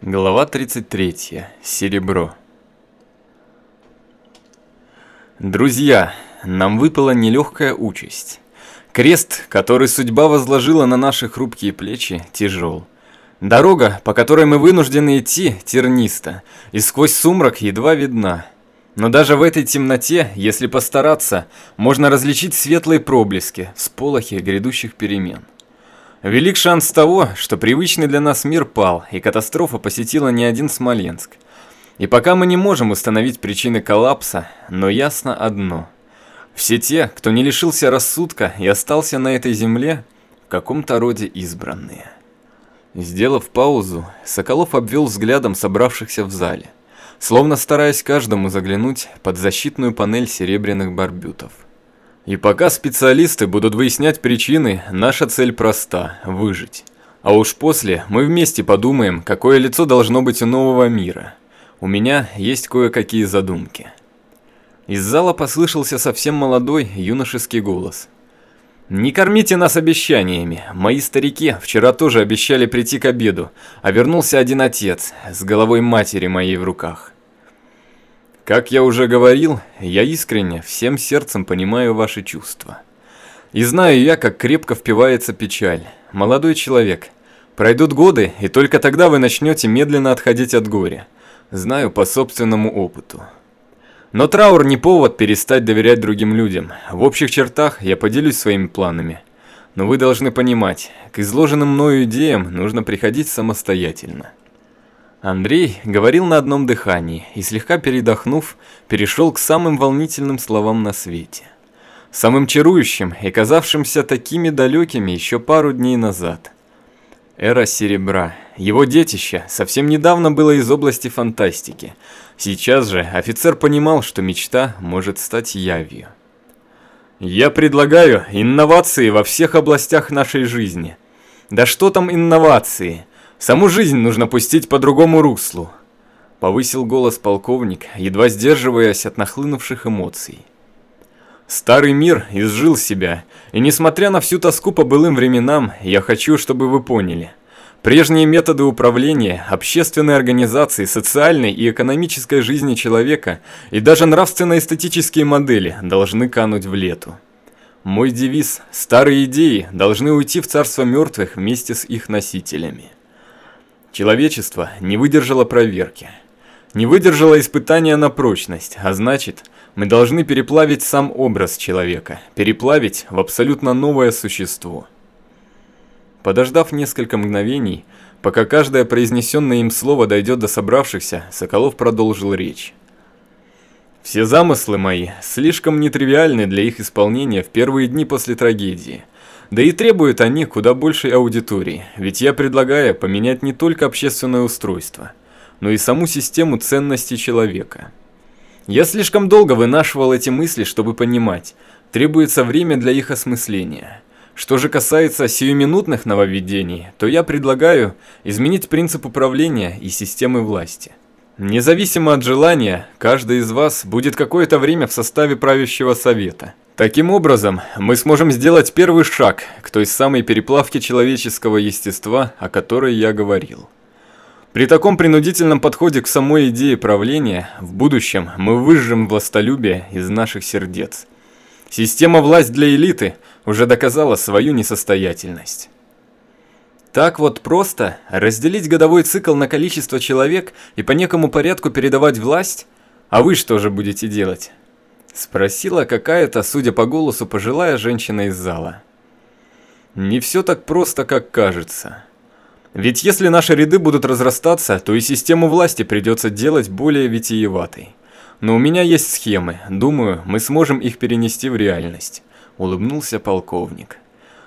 Глава 33. Серебро. Друзья, нам выпала нелегкая участь. Крест, который судьба возложила на наши хрупкие плечи, тяжел. Дорога, по которой мы вынуждены идти, терниста, и сквозь сумрак едва видна. Но даже в этой темноте, если постараться, можно различить светлые проблески, всполохи грядущих перемен. Велик шанс того, что привычный для нас мир пал, и катастрофа посетила не один Смоленск. И пока мы не можем установить причины коллапса, но ясно одно. Все те, кто не лишился рассудка и остался на этой земле, в каком-то роде избранные. Сделав паузу, Соколов обвел взглядом собравшихся в зале, словно стараясь каждому заглянуть под защитную панель серебряных барбютов. И пока специалисты будут выяснять причины, наша цель проста – выжить. А уж после мы вместе подумаем, какое лицо должно быть у нового мира. У меня есть кое-какие задумки. Из зала послышался совсем молодой юношеский голос. «Не кормите нас обещаниями. Мои старики вчера тоже обещали прийти к обеду, а вернулся один отец с головой матери моей в руках. Как я уже говорил, я искренне, всем сердцем понимаю ваши чувства. И знаю я, как крепко впивается печаль. Молодой человек, пройдут годы, и только тогда вы начнете медленно отходить от горя. Знаю по собственному опыту. Но траур не повод перестать доверять другим людям. В общих чертах я поделюсь своими планами. Но вы должны понимать, к изложенным мною идеям нужно приходить самостоятельно. Андрей говорил на одном дыхании и, слегка передохнув, перешел к самым волнительным словам на свете. Самым чарующим и казавшимся такими далекими еще пару дней назад. Эра Серебра, его детище, совсем недавно было из области фантастики. Сейчас же офицер понимал, что мечта может стать явью. «Я предлагаю инновации во всех областях нашей жизни». Да что там инновации? Саму жизнь нужно пустить по другому руслу. Повысил голос полковник, едва сдерживаясь от нахлынувших эмоций. Старый мир изжил себя, и несмотря на всю тоску по былым временам, я хочу, чтобы вы поняли. Прежние методы управления, общественной организации, социальной и экономической жизни человека и даже нравственно-эстетические модели должны кануть в лету. Мой девиз «Старые идеи» должны уйти в царство мертвых вместе с их носителями. Человечество не выдержало проверки. Не выдержало испытания на прочность, а значит, мы должны переплавить сам образ человека, переплавить в абсолютно новое существо. Подождав несколько мгновений, пока каждое произнесенное им слово дойдет до собравшихся, Соколов продолжил речь. Все замыслы мои слишком нетривиальны для их исполнения в первые дни после трагедии – да и требуют они куда большей аудитории, ведь я предлагаю поменять не только общественное устройство, но и саму систему ценностей человека. Я слишком долго вынашивал эти мысли, чтобы понимать, требуется время для их осмысления. Что же касается сиюминутных нововведений, то я предлагаю изменить принцип управления и системы власти. Независимо от желания, каждый из вас будет какое-то время в составе правящего совета – Таким образом, мы сможем сделать первый шаг к той самой переплавке человеческого естества, о которой я говорил. При таком принудительном подходе к самой идее правления, в будущем мы выжжем властолюбие из наших сердец. Система власть для элиты уже доказала свою несостоятельность. Так вот просто разделить годовой цикл на количество человек и по некому порядку передавать власть? А вы что же будете делать? Спросила какая-то, судя по голосу, пожилая женщина из зала. Не все так просто, как кажется. Ведь если наши ряды будут разрастаться, то и систему власти придется делать более витиеватой. Но у меня есть схемы, думаю, мы сможем их перенести в реальность. Улыбнулся полковник.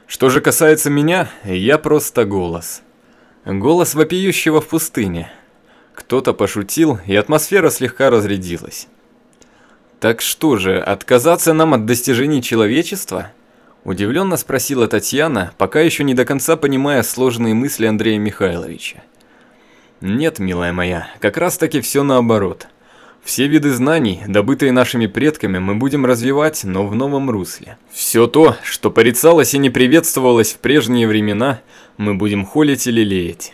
Что же касается меня, я просто голос. Голос вопиющего в пустыне. Кто-то пошутил, и атмосфера слегка разрядилась. «Так что же, отказаться нам от достижений человечества?» Удивленно спросила Татьяна, пока еще не до конца понимая сложные мысли Андрея Михайловича. «Нет, милая моя, как раз таки все наоборот. Все виды знаний, добытые нашими предками, мы будем развивать, но в новом русле. Все то, что порицалось и не приветствовалось в прежние времена, мы будем холить и лелеять».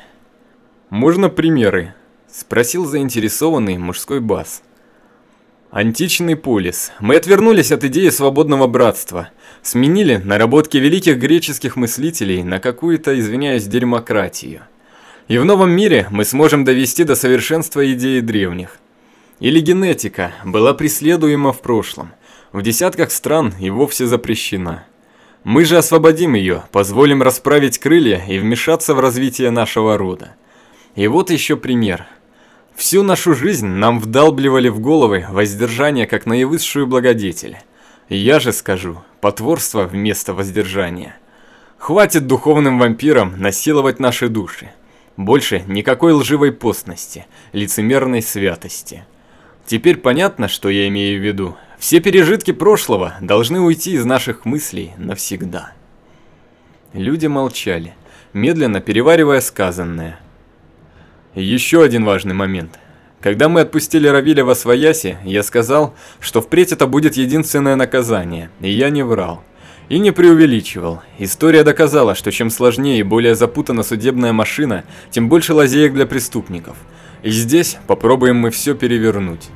«Можно примеры?» – спросил заинтересованный мужской бас. Античный полис. Мы отвернулись от идеи свободного братства. Сменили наработки великих греческих мыслителей на какую-то, извиняюсь, демократию. И в новом мире мы сможем довести до совершенства идеи древних. Или генетика была преследуема в прошлом. В десятках стран и вовсе запрещена. Мы же освободим ее, позволим расправить крылья и вмешаться в развитие нашего рода. И вот еще пример. Всю нашу жизнь нам вдалбливали в головы воздержание как наивысшую благодетель. Я же скажу, потворство вместо воздержания. Хватит духовным вампирам насиловать наши души. Больше никакой лживой постности, лицемерной святости. Теперь понятно, что я имею в виду. Все пережитки прошлого должны уйти из наших мыслей навсегда. Люди молчали, медленно переваривая сказанное. Еще один важный момент. Когда мы отпустили Равиля во свояси, я сказал, что впредь это будет единственное наказание, и я не врал. И не преувеличивал. История доказала, что чем сложнее и более запутана судебная машина, тем больше лазеек для преступников. И здесь попробуем мы все перевернуть.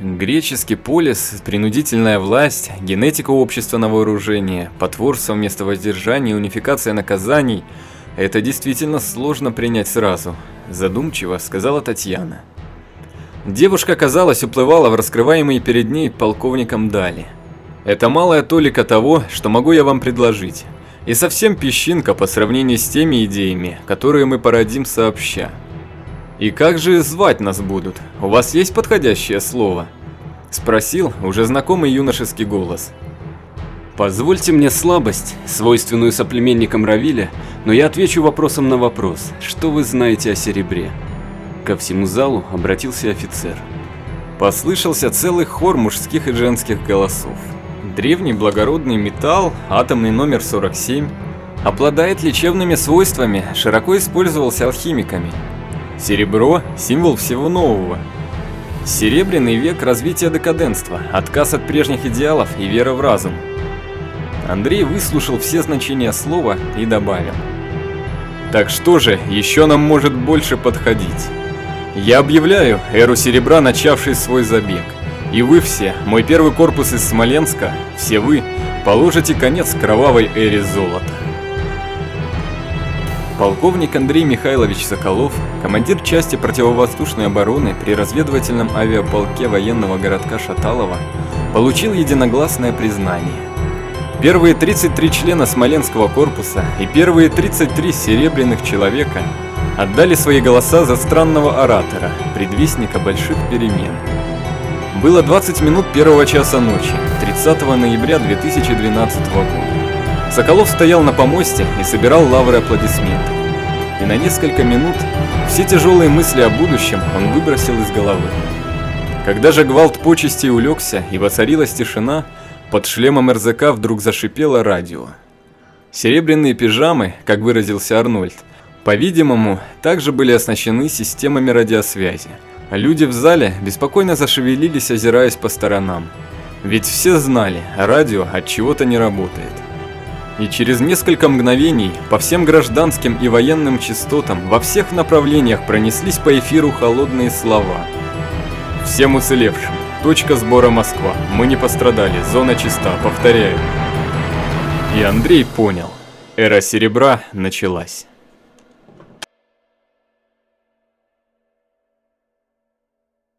Греческий полис, принудительная власть, генетика общества на вооружение, потворство вместо воздержания, унификация наказаний – это действительно сложно принять сразу, задумчиво сказала Татьяна. Девушка, казалось, уплывала в раскрываемый перед ней полковником Дали – это малая толика того, что могу я вам предложить. И совсем песчинка по сравнению с теми идеями, которые мы породим сообща. И как же звать нас будут? У вас есть подходящее слово? Спросил уже знакомый юношеский голос. Позвольте мне слабость, свойственную соплеменникам Равиля, но я отвечу вопросом на вопрос, что вы знаете о серебре? Ко всему залу обратился офицер. Послышался целый хор мужских и женских голосов. Древний благородный металл, атомный номер 47, обладает лечебными свойствами, широко использовался алхимиками. Серебро – символ всего нового. Серебряный век развития декаденства, отказ от прежних идеалов и вера в разум. Андрей выслушал все значения слова и добавил. Так что же, еще нам может больше подходить. Я объявляю эру серебра, начавший свой забег. И вы все, мой первый корпус из Смоленска, все вы, положите конец кровавой эре золота. Полковник Андрей Михайлович Соколов, командир части противовоздушной обороны при разведывательном авиаполке военного городка Шаталова, получил единогласное признание. Первые 33 члена Смоленского корпуса и первые 33 серебряных человека отдали свои голоса за странного оратора, предвестника больших перемен. Было 20 минут первого часа ночи, 30 ноября 2012 года. Соколов стоял на помосте и собирал лавры аплодисментов. И на несколько минут все тяжелые мысли о будущем он выбросил из головы. Когда же гвалт почести улегся и воцарилась тишина, под шлемом РЗК вдруг зашипело радио. Серебряные пижамы, как выразился Арнольд, по-видимому, также были оснащены системами радиосвязи – Люди в зале беспокойно зашевелились, озираясь по сторонам. Ведь все знали, радио от чего-то не работает. И через несколько мгновений по всем гражданским и военным частотам во всех направлениях пронеслись по эфиру холодные слова. Всем уцелевшим. Точка сбора Москва. Мы не пострадали. Зона чиста. Повторяю. И Андрей понял. Эра серебра началась.